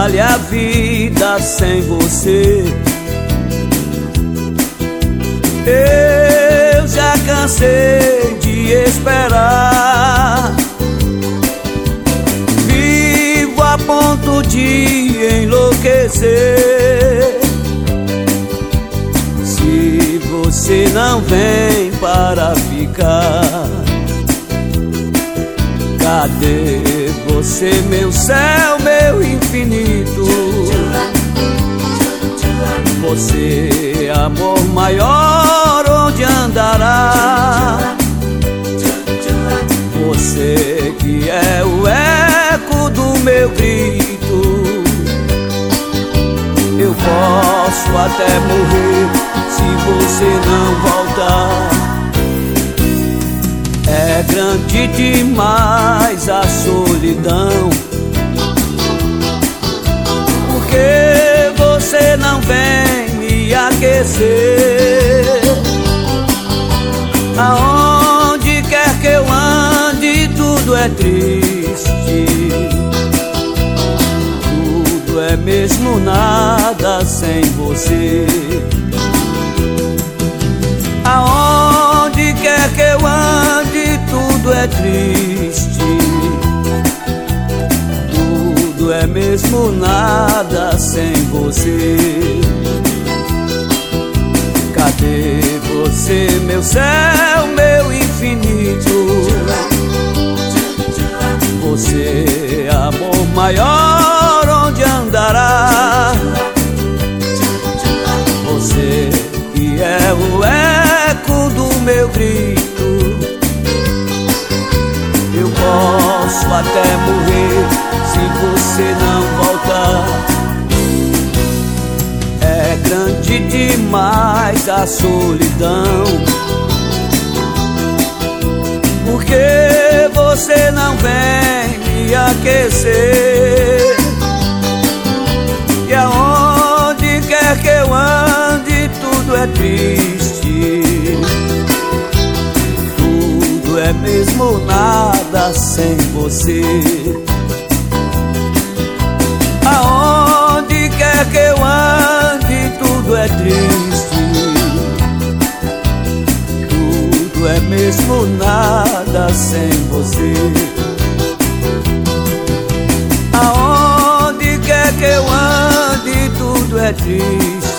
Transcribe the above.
vale a vida sem você. Eu já cansei de esperar. Vivo a ponto de enlouquecer. Se você não vem para ficar, cadê você, meu céu, meu infinito? Você, amor maior, onde andará? Você que é o eco do meu grito. Eu posso até morrer se você não voltar. Grande demais a solidão. Porque você não vem me aquecer. Aonde quer que eu ande, tudo é triste. Tudo é mesmo nada sem você. É triste. Tudo é mesmo nada sem você. Cadê você, meu céu, meu infinito? Você, amor maior, onde andará? Você que é o eco do meu grito. Até morrer se você não voltar. É grande demais a solidão. Porque você não vem me aquecer. É mesmo nada sem você. Aonde quer que eu ande, tudo é triste. Tudo é mesmo nada sem você. Aonde quer que eu ande, tudo é triste.